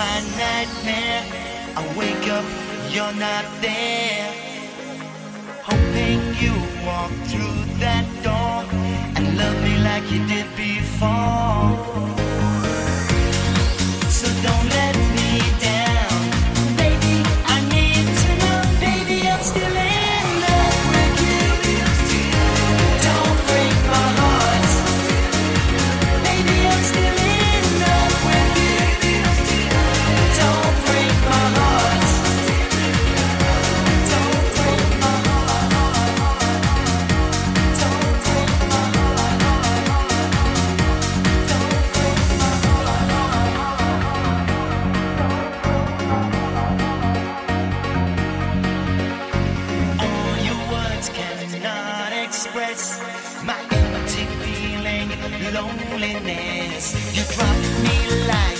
my nightmare. I wake up, you're not there. Hoping you walk through that door and love me like you did before. express my empty feeling, loneliness. You drop me like.